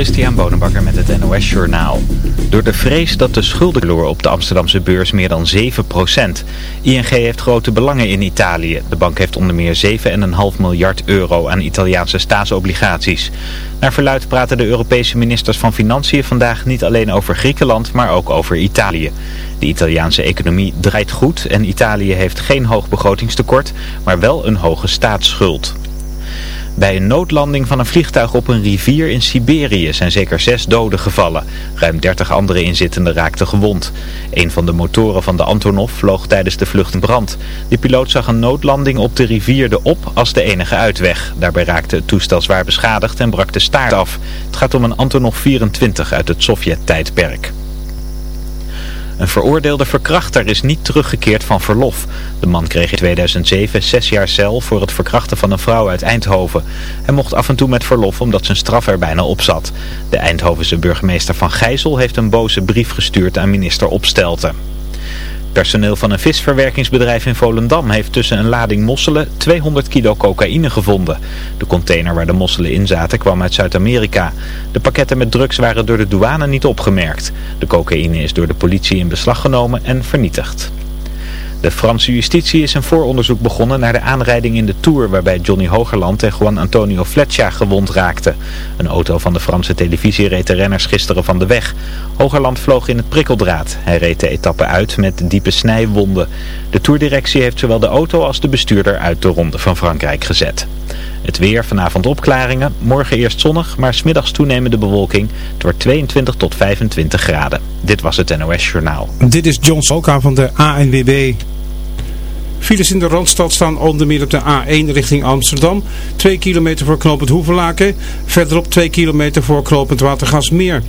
Christian Bonenbakker met het NOS Journaal. Door de vrees dat de schuldenloor op de Amsterdamse beurs meer dan 7%. ING heeft grote belangen in Italië. De bank heeft onder meer 7,5 miljard euro aan Italiaanse staatsobligaties. Naar verluid praten de Europese ministers van Financiën vandaag niet alleen over Griekenland, maar ook over Italië. De Italiaanse economie draait goed en Italië heeft geen hoog begrotingstekort, maar wel een hoge staatsschuld. Bij een noodlanding van een vliegtuig op een rivier in Siberië zijn zeker zes doden gevallen. Ruim 30 andere inzittenden raakten gewond. Een van de motoren van de Antonov vloog tijdens de vlucht in brand. De piloot zag een noodlanding op de rivier de op als de enige uitweg. Daarbij raakte het toestel zwaar beschadigd en brak de staart af. Het gaat om een Antonov 24 uit het Sovjet-tijdperk. Een veroordeelde verkrachter is niet teruggekeerd van verlof. De man kreeg in 2007 zes jaar cel voor het verkrachten van een vrouw uit Eindhoven. Hij mocht af en toe met verlof omdat zijn straf er bijna op zat. De Eindhovense burgemeester Van Gijzel heeft een boze brief gestuurd aan minister Opstelten. Personeel van een visverwerkingsbedrijf in Volendam heeft tussen een lading mosselen 200 kilo cocaïne gevonden. De container waar de mosselen in zaten kwam uit Zuid-Amerika. De pakketten met drugs waren door de douane niet opgemerkt. De cocaïne is door de politie in beslag genomen en vernietigd. De Franse justitie is een vooronderzoek begonnen naar de aanrijding in de Tour waarbij Johnny Hogerland en Juan Antonio Fletcher gewond raakten. Een auto van de Franse televisie reed de renners gisteren van de weg. Hogerland vloog in het prikkeldraad. Hij reed de etappe uit met diepe snijwonden. De Tourdirectie heeft zowel de auto als de bestuurder uit de Ronde van Frankrijk gezet. Het weer, vanavond opklaringen, morgen eerst zonnig, maar smiddags toenemende bewolking. Het wordt 22 tot 25 graden. Dit was het NOS Journaal. Dit is John Solka van de ANWB. Files in de Randstad staan onder meer op de A1 richting Amsterdam. 2 kilometer voor knooppunt Hoevelaken. Verderop 2 kilometer voor knooppunt Watergasmeer.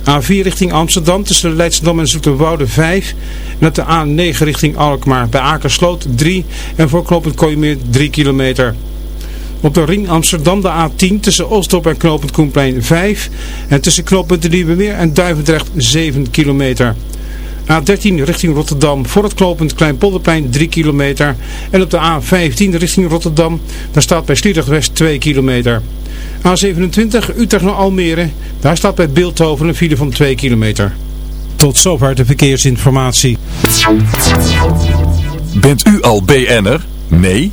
A4 richting Amsterdam tussen Leidschendam en Zoeterwoude 5. En op de A9 richting Alkmaar bij Akersloot 3. En voor knooppunt Kooimeer 3 kilometer. Op de ring Amsterdam de A10 tussen Oostdorp en knooppunt Koenplein 5. En tussen knooppunt de en Duivendrecht 7 kilometer. A13 richting Rotterdam voor het knooppunt Kleinpolderplein 3 kilometer. En op de A15 richting Rotterdam, daar staat bij Sliedrecht West 2 kilometer. A27 Utrecht naar Almere, daar staat bij Beeldhoven een file van 2 kilometer. Tot zover de verkeersinformatie. Bent u al BN'er? Nee?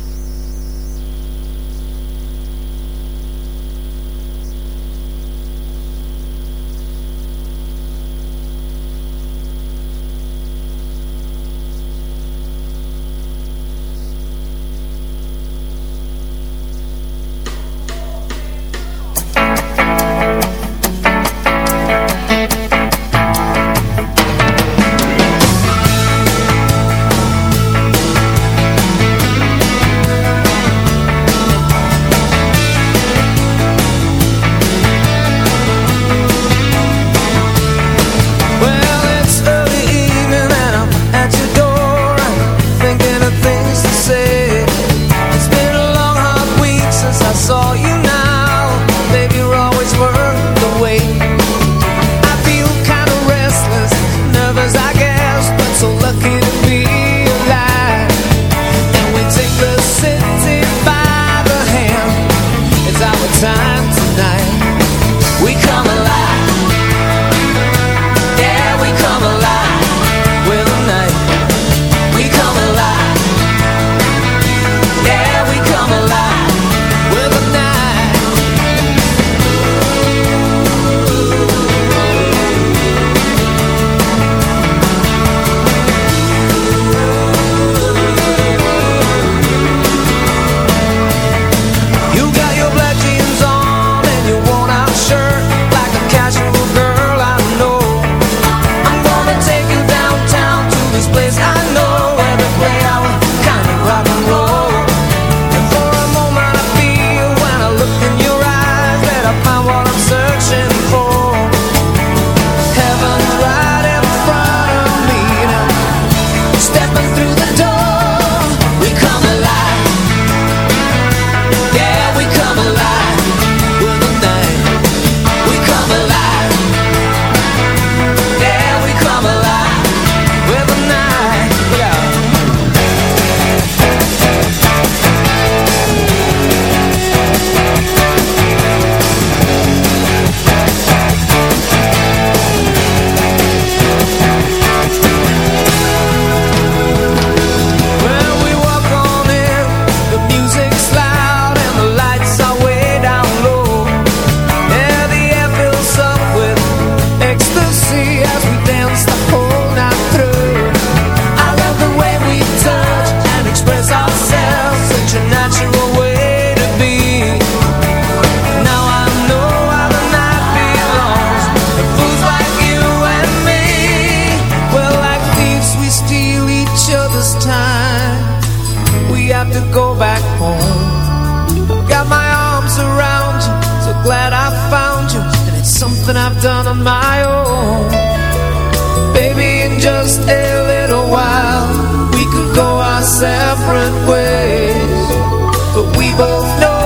Both know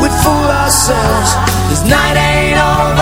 we'd fool ourselves. This night ain't over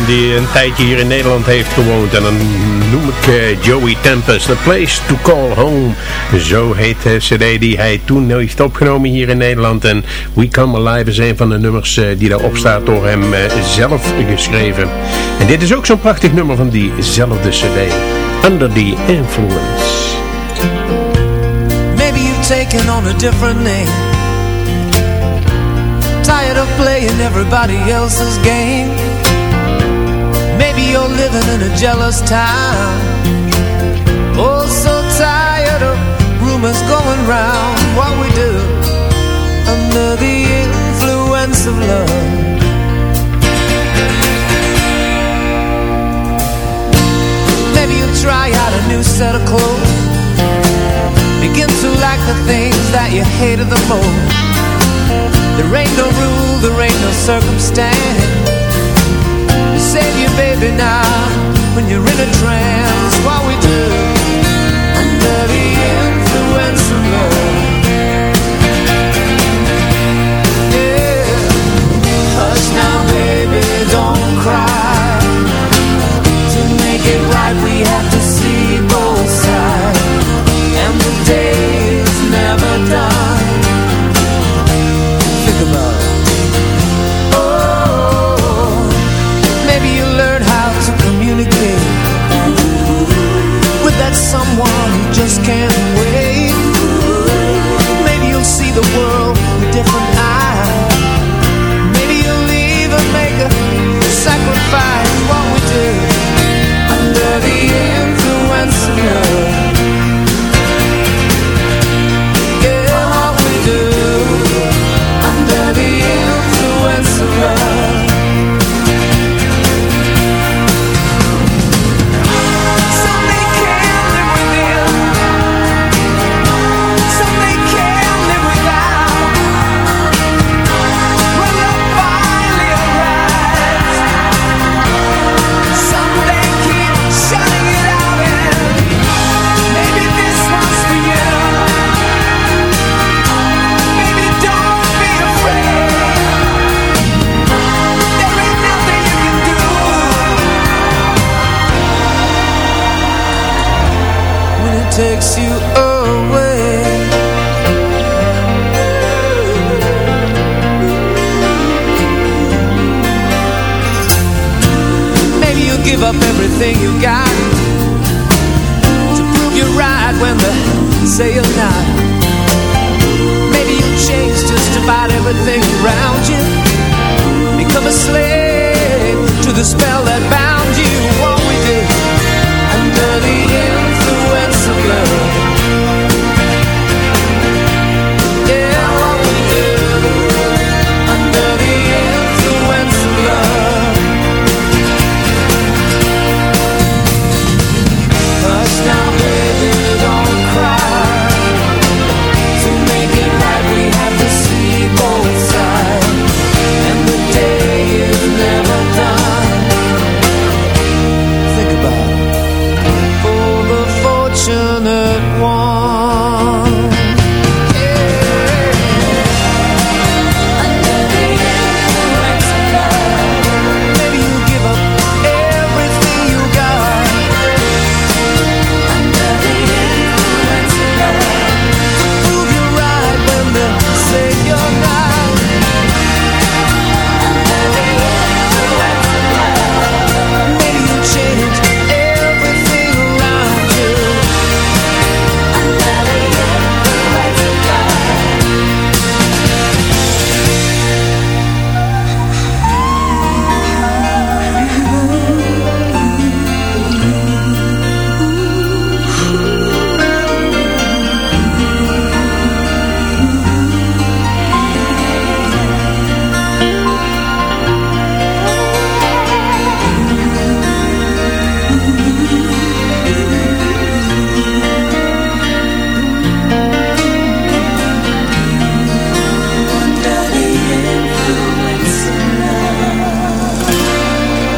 Die een tijdje hier in Nederland heeft gewoond. En dan noem ik eh, Joey Tempest. A Place to Call Home. Zo heet de cd die hij toen heeft opgenomen hier in Nederland. En We Come Alive is een van de nummers eh, die daarop staat door hem eh, zelf geschreven. En dit is ook zo'n prachtig nummer van diezelfde cd. Under the Influence. Maybe you've taken on a different name Tired of playing everybody else's game Maybe you're living in a jealous town. Oh, so tired of rumors going round. What we do under the influence of love. Maybe you'll try out a new set of clothes. Begin to like the things that you hated the most. There ain't no rule, there ain't no circumstance Save you baby now When you're in a trance. What we do Under the influence of love. Yeah. Hush now baby, don't cry. To make it right we have someone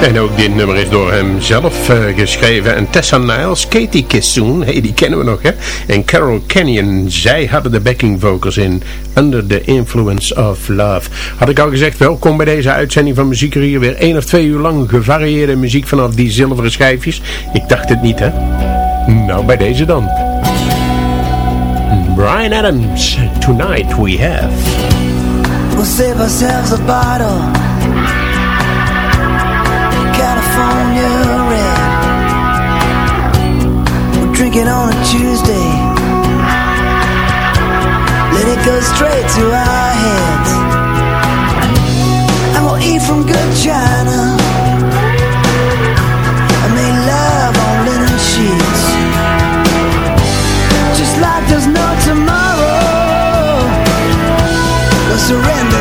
En ook dit nummer is door hem zelf eh, geschreven. En Tessa Niles, Katie Kissoon, hey, die kennen we nog hè. En Carol Kenyon, zij hadden de backing vocals in Under the Influence of Love. Had ik al gezegd, welkom bij deze uitzending van Muziek hier Weer één of twee uur lang gevarieerde muziek vanaf die zilveren schijfjes. Ik dacht het niet hè. Nou, bij deze dan. Brian Adams, Tonight We Have. We'll save ourselves a bottle Tuesday. Let it go straight to our heads. And we'll eat from good china. And make love on linen sheets. Just like there's no tomorrow. We'll surrender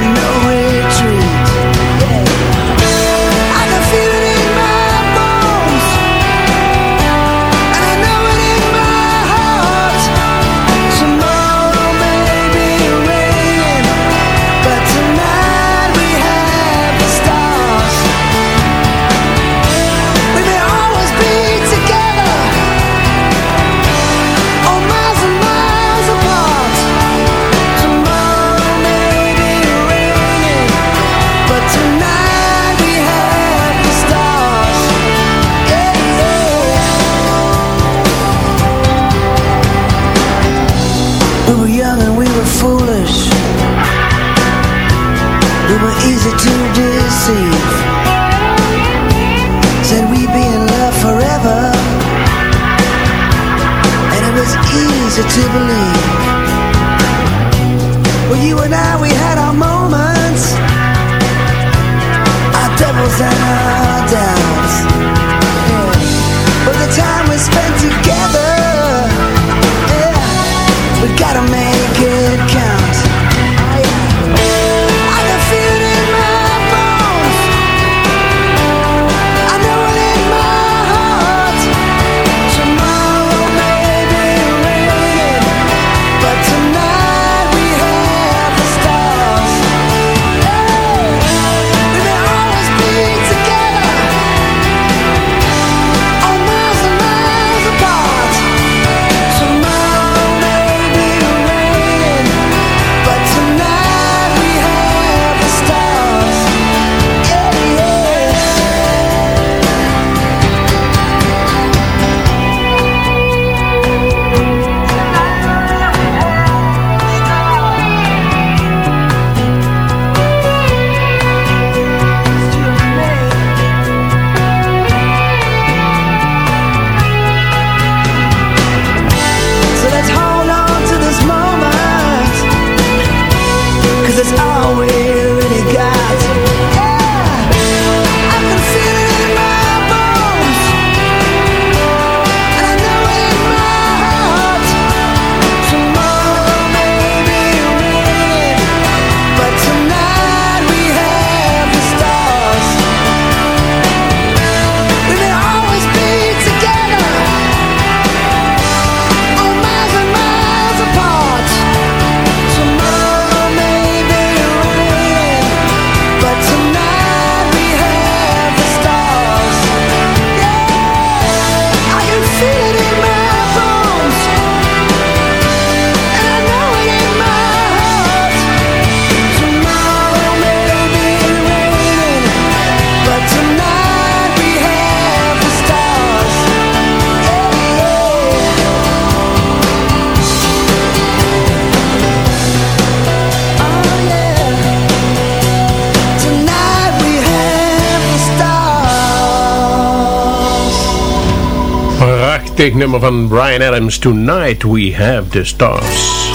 nummer van Brian Adams. Tonight we have the stars.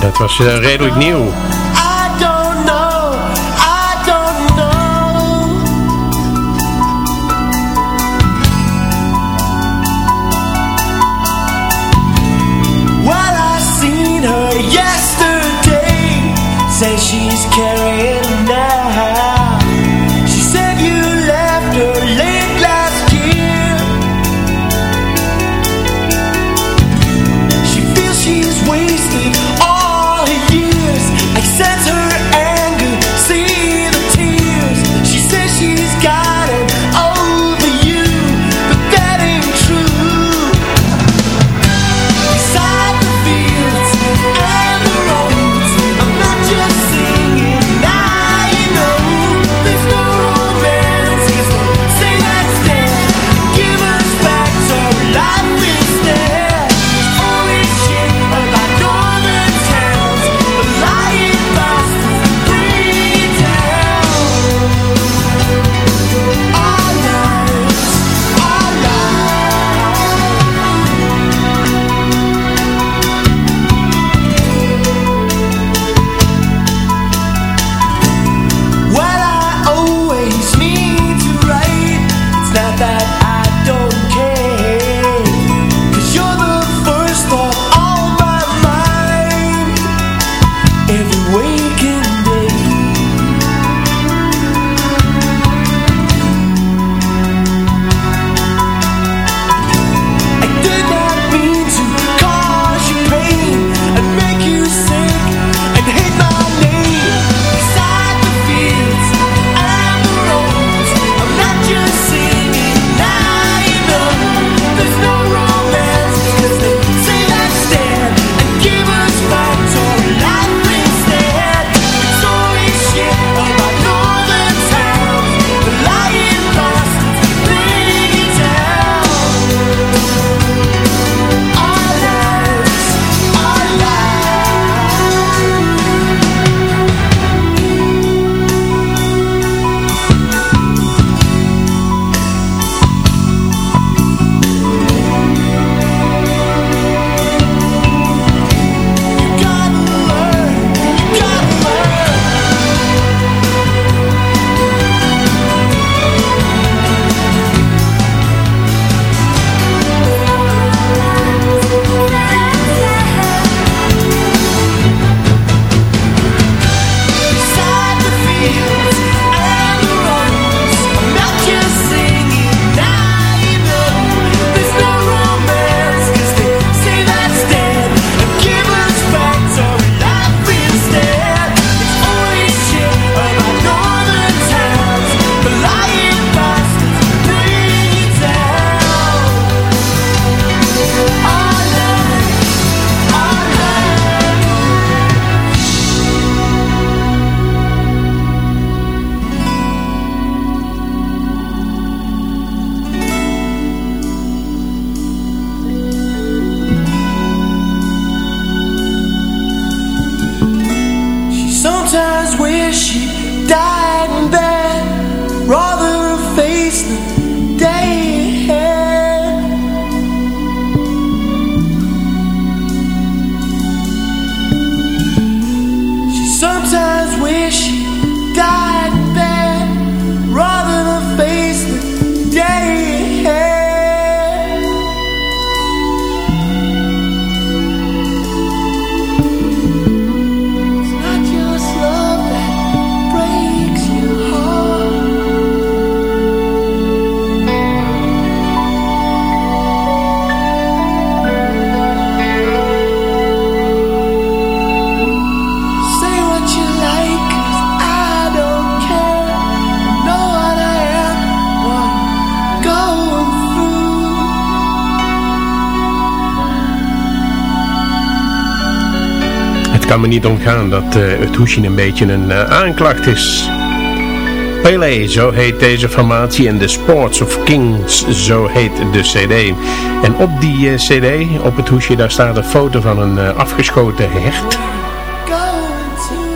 Dat was uh, redelijk nieuw. Kan me niet ontgaan dat eh, het hoesje een beetje een eh, aanklacht is. Pele, zo heet deze formatie en The Sports of Kings, zo heet de cd. En op die eh, cd, op het hoesje, daar staat een foto van een afgeschoten hert.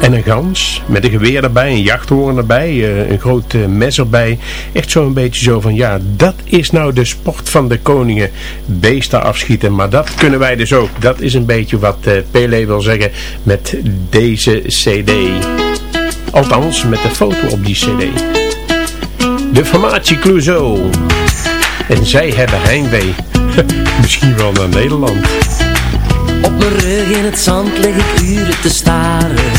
En een gans, met een geweer erbij, een jachthoorn erbij, eh, een groot eh, mes erbij. Echt zo'n beetje zo van, ja, dat is nou de sport van de koningen. Beesten afschieten, maar dat kunnen wij dus ook. Dat is een beetje wat eh, Pele wil zeggen met deze cd. Althans, met de foto op die cd. De formatie Clouseau. En zij hebben heimwee. Misschien wel naar Nederland. Op mijn rug in het zand lig ik uren te staren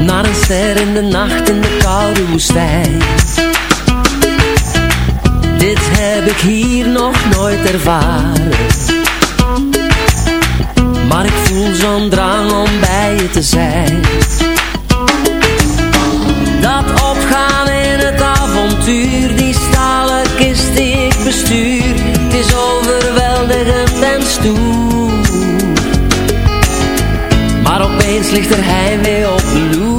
Naar een ster in de nacht in de koude woestijn. Dit heb ik hier nog nooit ervaren. Maar ik voel zo'n drang om bij je te zijn. Dat opgaan in het avontuur Die stalen kist die ik bestuur Het is overweldigend en stoer Maar opeens ligt er heimwee op de loer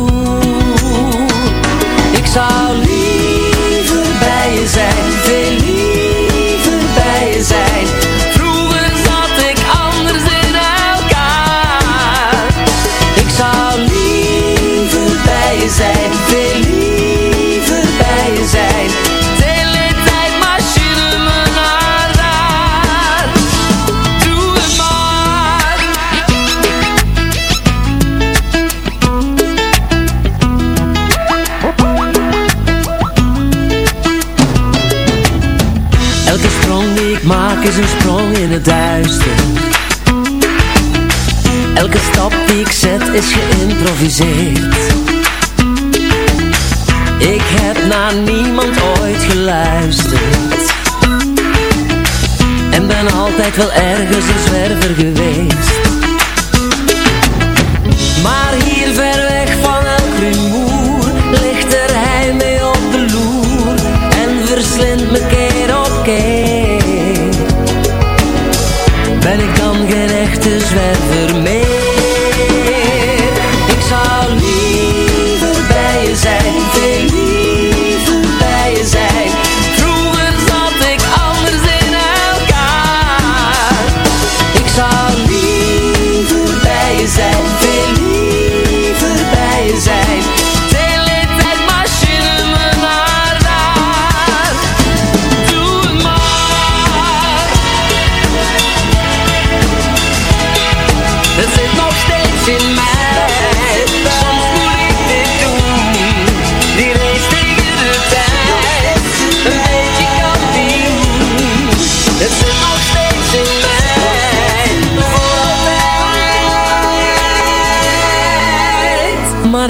is een sprong in het duister. Elke stap die ik zet is geïmproviseerd. Ik heb naar niemand ooit geluisterd. En ben altijd wel ergens een zwerver geweest. Maar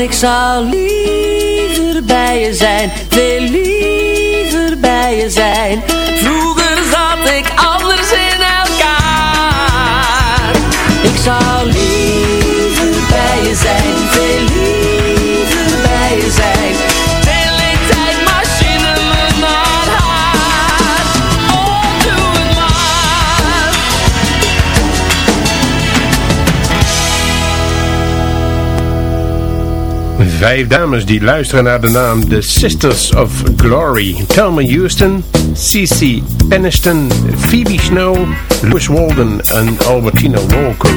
ik zou liever bij je zijn Veel liever bij je zijn vijf dames die luisteren naar de naam The Sisters of Glory. Thelma Houston, Cece Aniston, Phoebe Snow, Louis Walden en Albertina Walker.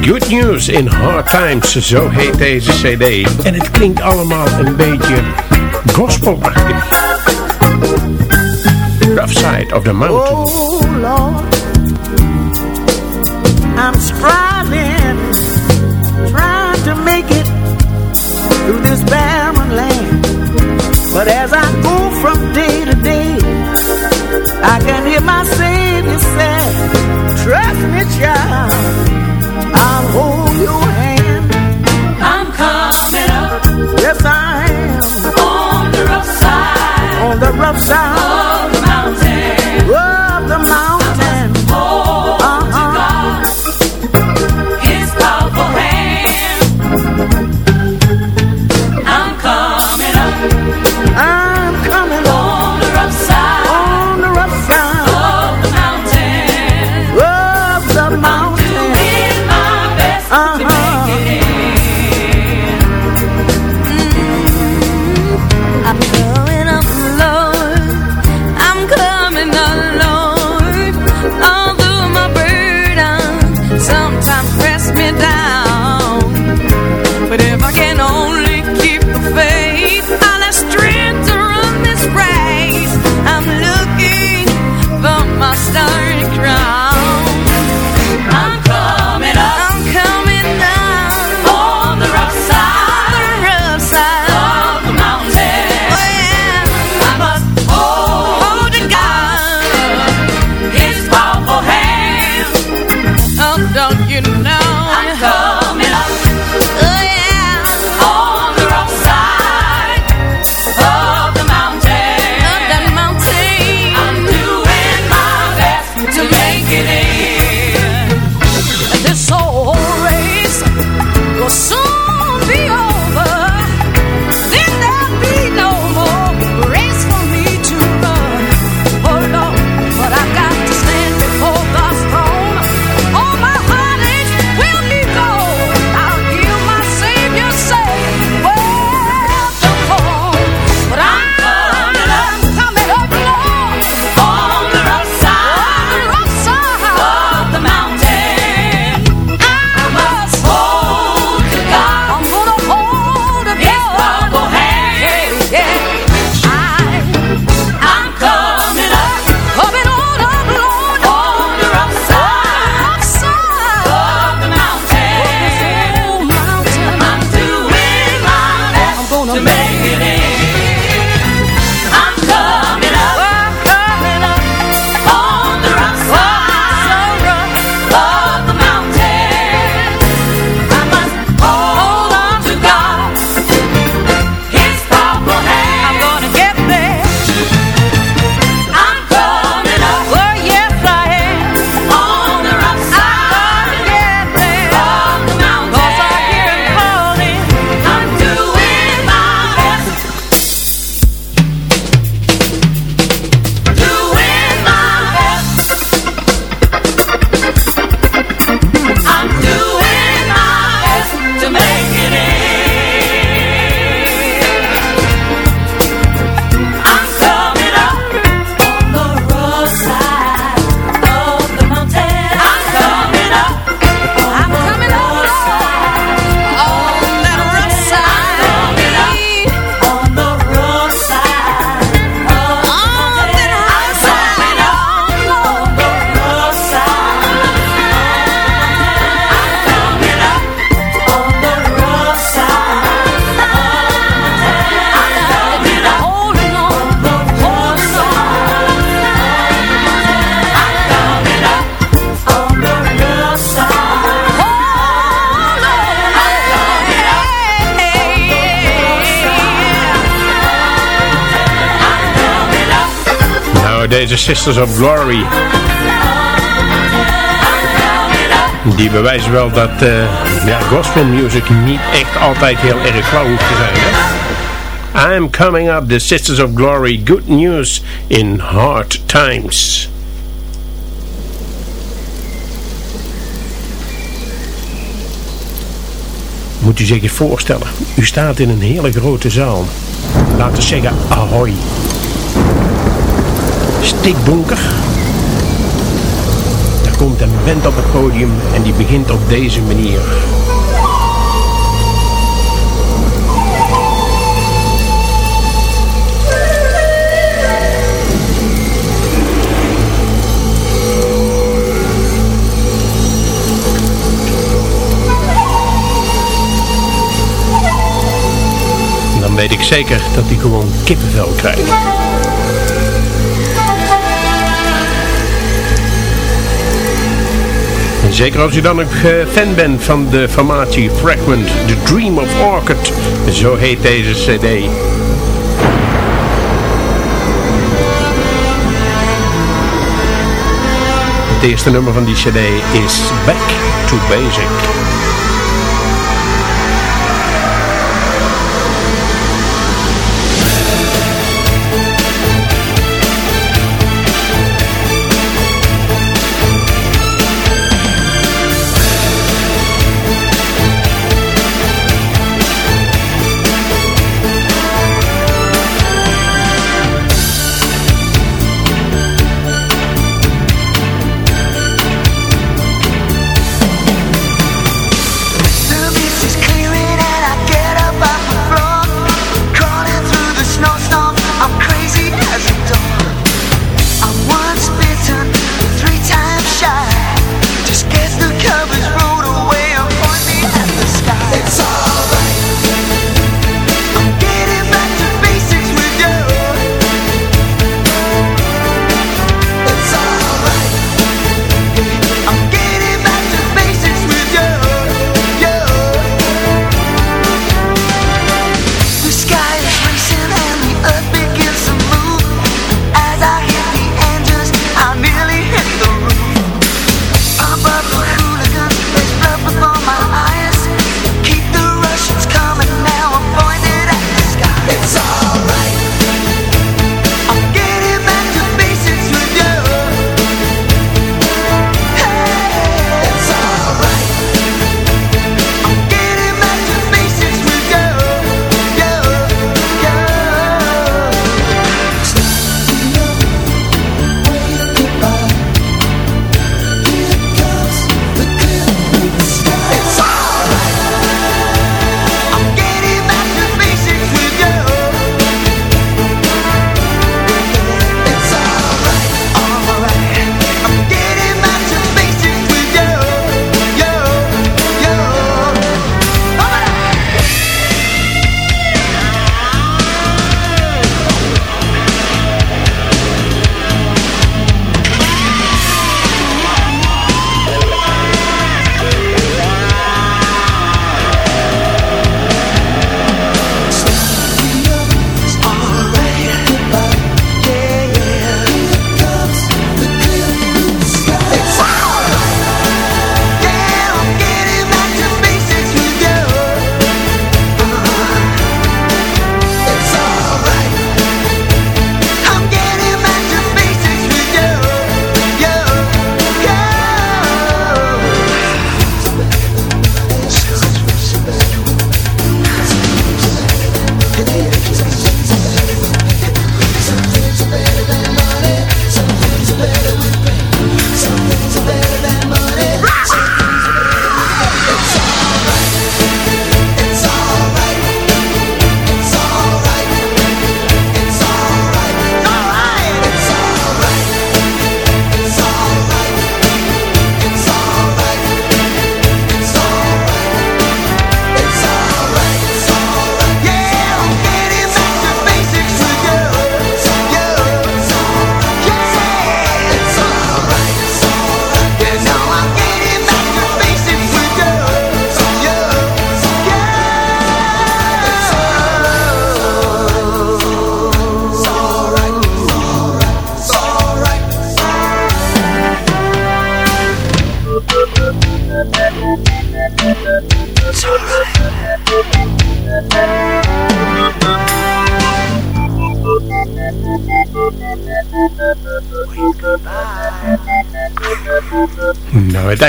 Good News in Hard Times, zo heet deze cd. En het klinkt allemaal een beetje gospelachtig. Rough Side of the Mountain. Oh Lord, I'm through this barren land. But as I go from day to day, I can hear my Savior say, Trust me, child, I'll hold your hand. I'm coming up. Yes, I am. On the rough side. On the rough side. Oh, Sisters of Glory. Die bewijzen wel dat uh, ja, gospel music niet echt altijd heel erg flauw hoeft te zijn. Hè? I'm coming up, the Sisters of Glory, good news in hard times. Moet u zich eens voorstellen, u staat in een hele grote zaal. Laten we zeggen, ahoy. Dik donker Er komt een band op het podium en die begint op deze manier. Dan weet ik zeker dat hij gewoon kippenvel krijgt. Zeker als u dan ook eh, fan bent van de formatie Fragment, The Dream of Orchid, zo heet deze cd. Het eerste nummer van die cd is Back to Basic.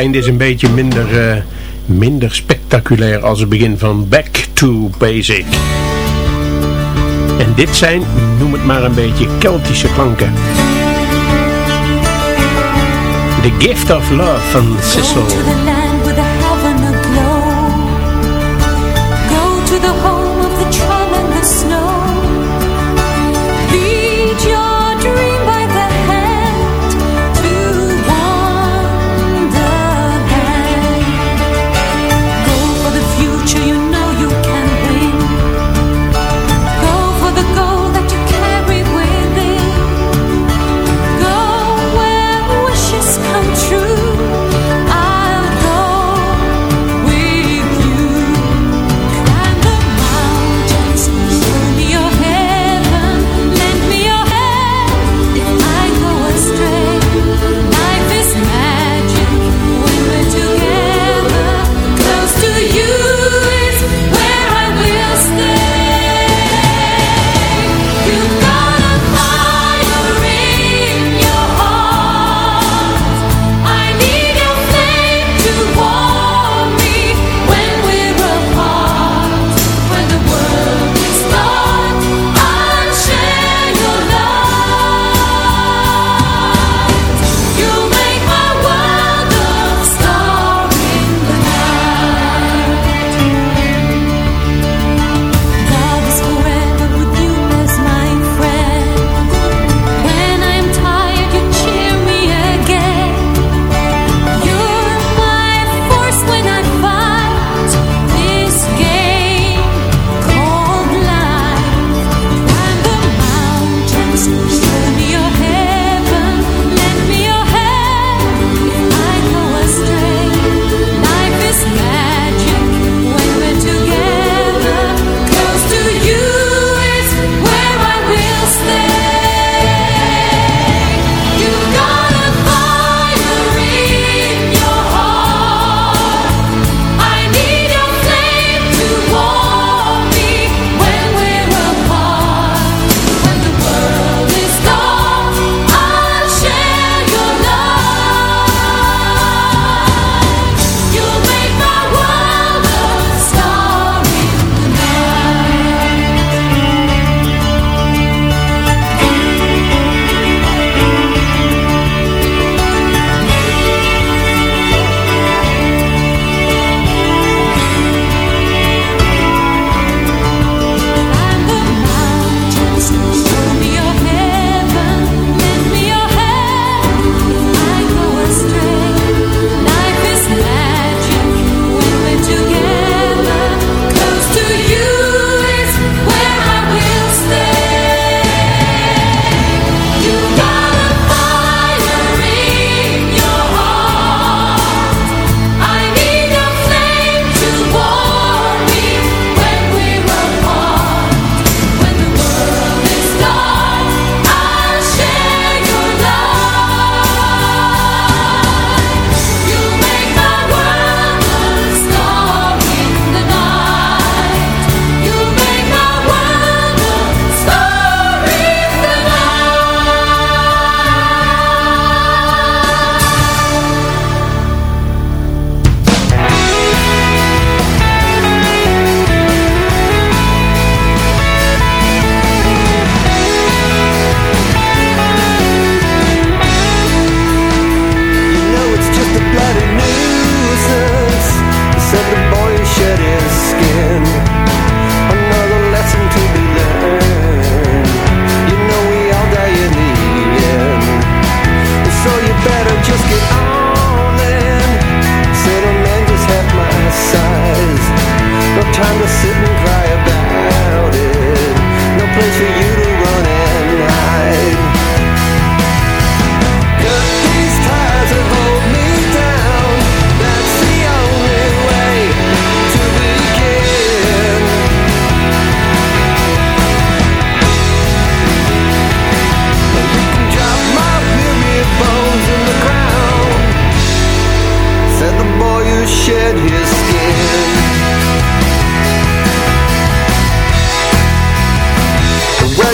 Einde is een beetje minder, eh, minder spectaculair als het begin van Back to Basic. En dit zijn, noem het maar een beetje, Keltische klanken. The Gift of Love van Sissel.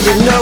You know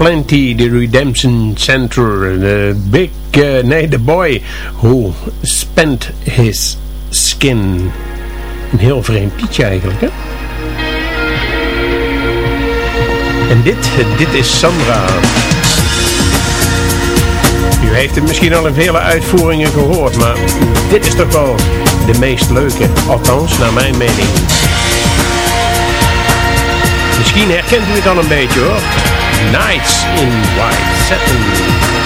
Plenty, the Redemption Center, the big, uh, nee, the boy who spent his skin. Een heel vreemd liedje eigenlijk, hè? En dit, dit is Sandra. U heeft het misschien al in vele uitvoeringen gehoord, maar dit is toch wel de meest leuke. Althans, naar mijn mening. Misschien herkent u het al een beetje hoor. Nights in White Satin.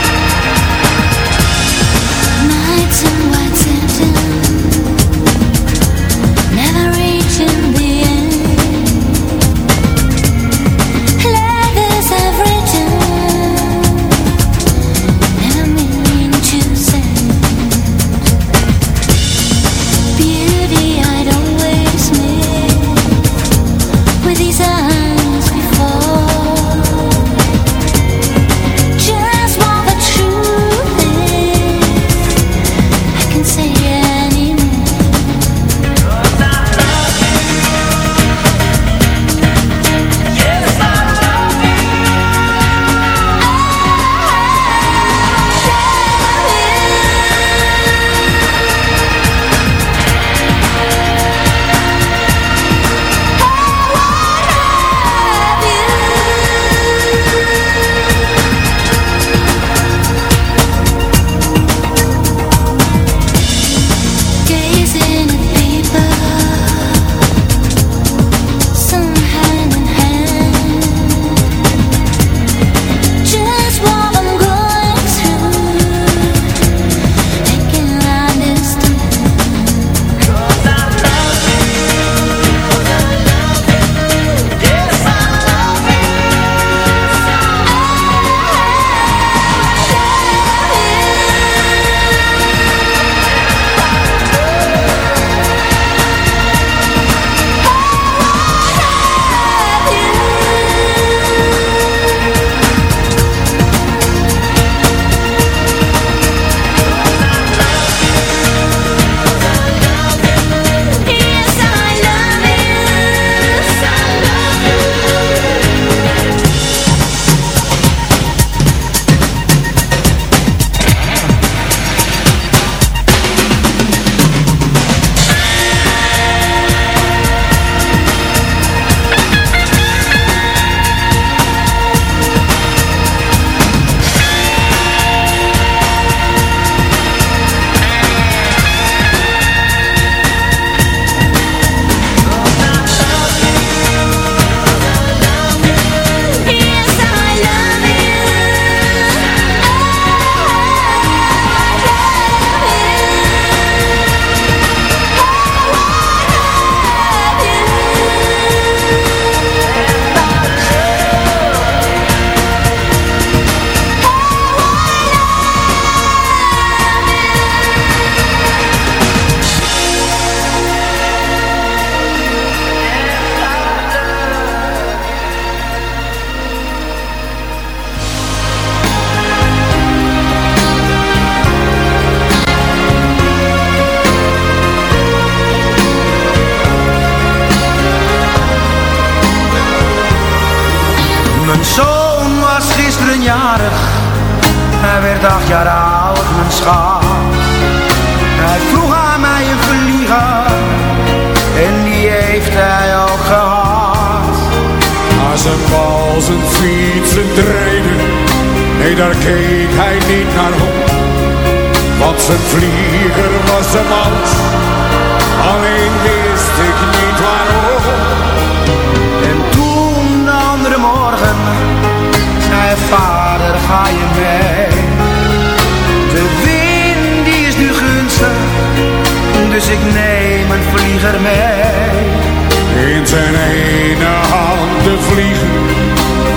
Dus ik neem een vlieger mee. In zijn ene hand de vliegen,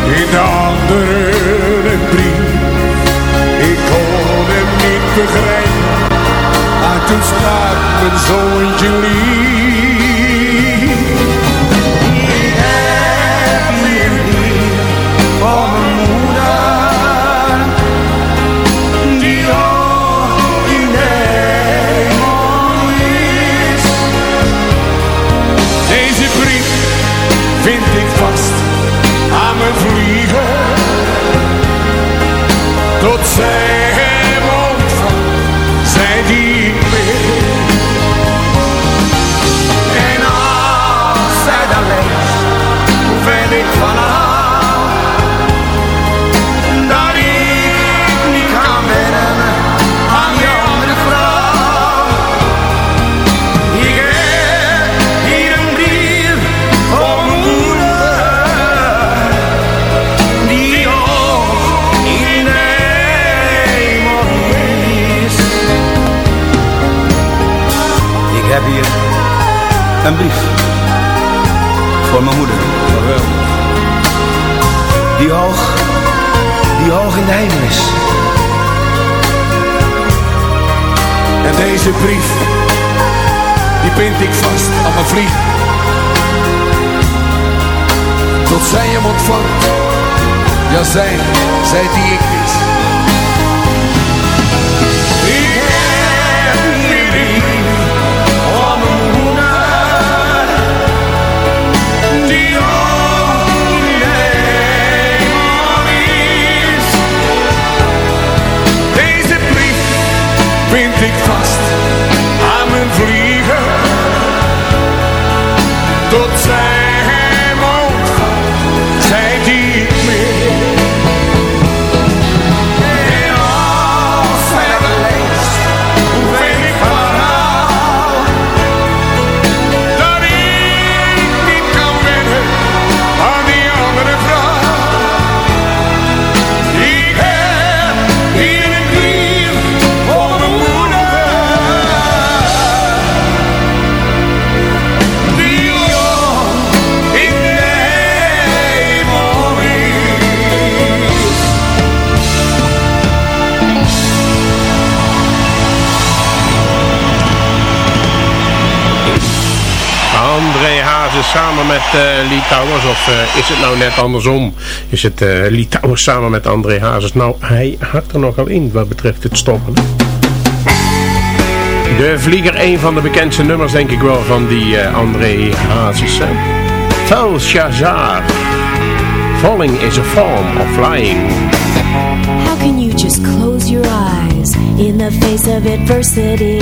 in de andere een brief. Ik kon hem niet begrijpen, maar toen sprak mijn zoontje lief. say. Voor mijn moeder. Die hoog, die hoog in de hemel is. En deze brief, die pind ik vast aan mijn vlieg. Tot zij hem ontvangt. Ja, zij, zij die ik mis. Towers, of eh, is het nou net andersom? Is het eh Lee Towers samen met André Hazes? Nou, hij hakt er nogal in wat betreft het stoppen. De Vlieger, een van de bekendste nummers denk ik wel van die eh, André Hazes. Vel Shazar. Falling is a form of flying. How can you just close your eyes in the face of adversity?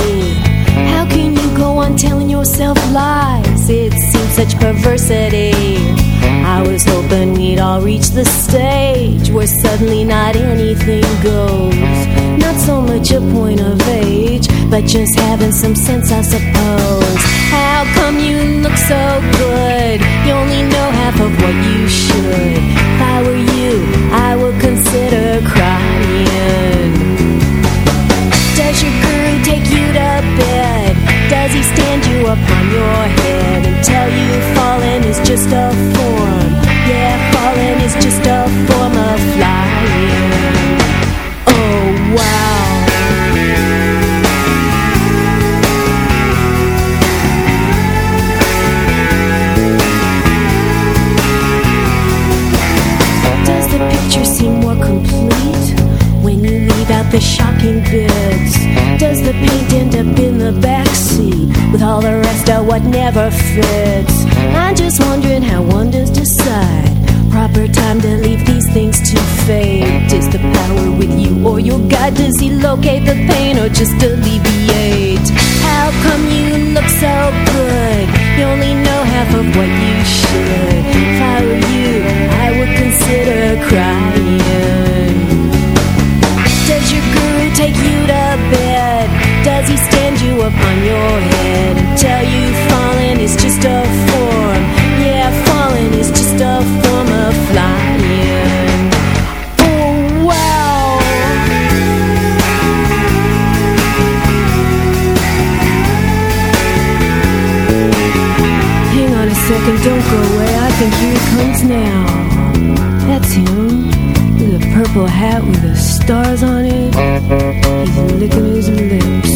How can you go on telling yourself lies? It seems such perversity. I was hoping we'd all reach the stage where suddenly not anything goes. Not so much a point of age, but just having some sense, I suppose. How come you look so good? You only know half of what you should. If I were you, I would locate the pain or just alleviate? How come you look so good? You only know half of what you think here he comes now. That's him. With a purple hat with the stars on it. He's licking his lips.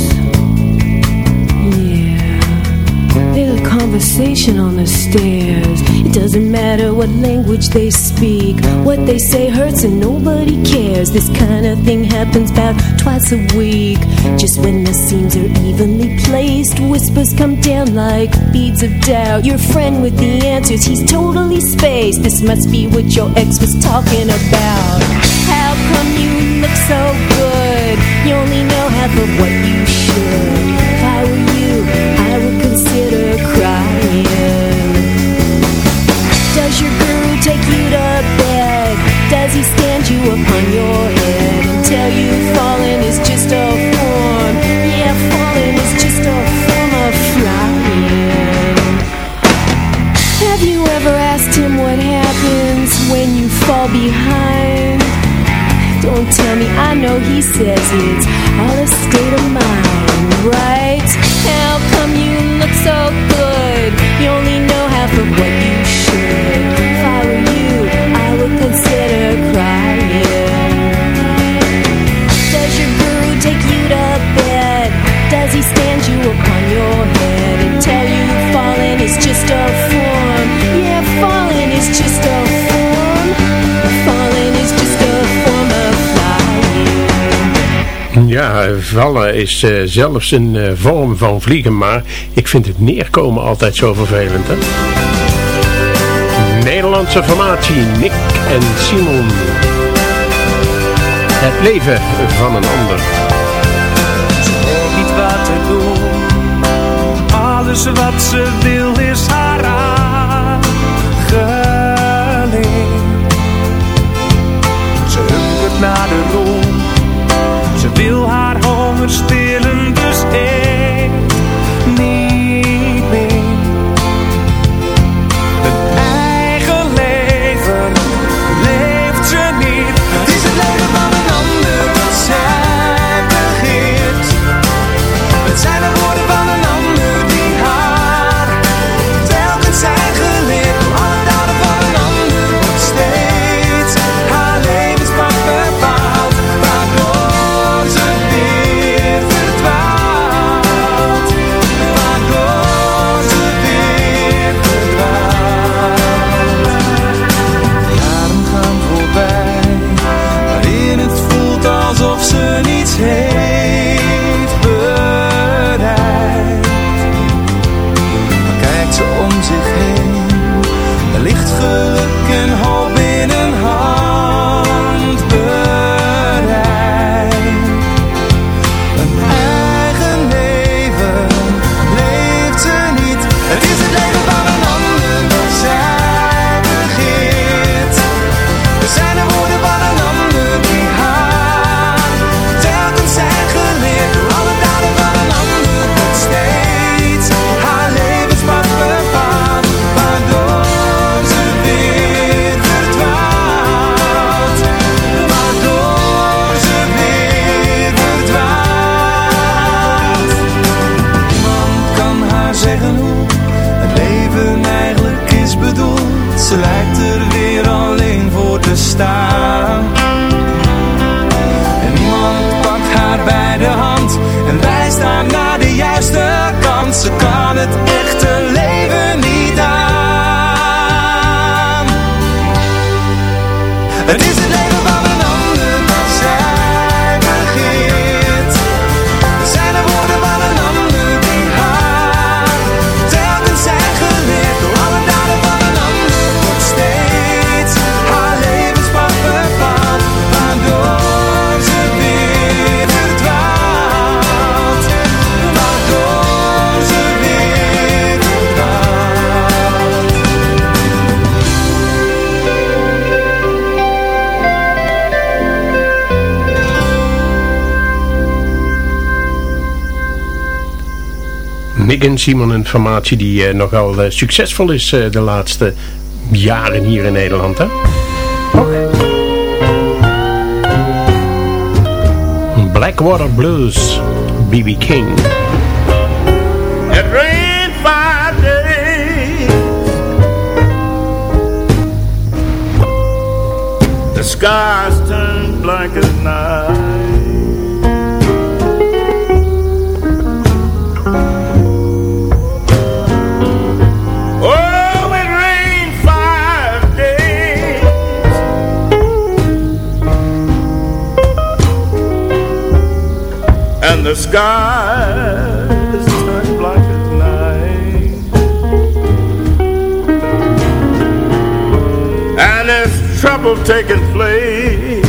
Yeah. There's a conversation on the stairs. It doesn't matter what language they speak. What they say hurts and nobody cares. This kind of thing happens about twice a week. Just when the seams are evenly placed, whispers come down like beads of doubt. Your friend with the answers, he's totally spaced. This must be what your ex was talking about. How come you look so good? You only know half of what you should. Does he stands you upon your head and tell you falling is just a form? Yeah, falling is just a form of flying. Have you ever asked him what happens when you fall behind? Don't tell me, I know he says it's all a state of mind, right? How come you look so good? You only know half of what tell is just is just is just a form of Ja, vallen is eh, zelfs een eh, vorm van vliegen, maar ik vind het neerkomen altijd zo vervelend, hè? Nederlandse formatie, Nick en Simon. Het leven van een ander. Alles wat ze wil En Simon, een formatie die eh, nogal eh, succesvol is eh, de laatste jaren hier in Nederland. Hè? Blackwater Blues, B.B. King. It rained five days. The skies turned black as night. The skies turned black as night. And there's trouble taking place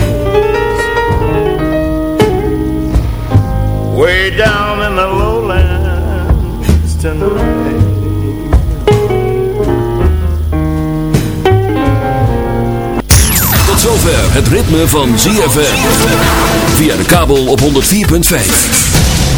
way down in the lowlands tonight. Tot zover het ritme van ZFM. Via de kabel op 104.5.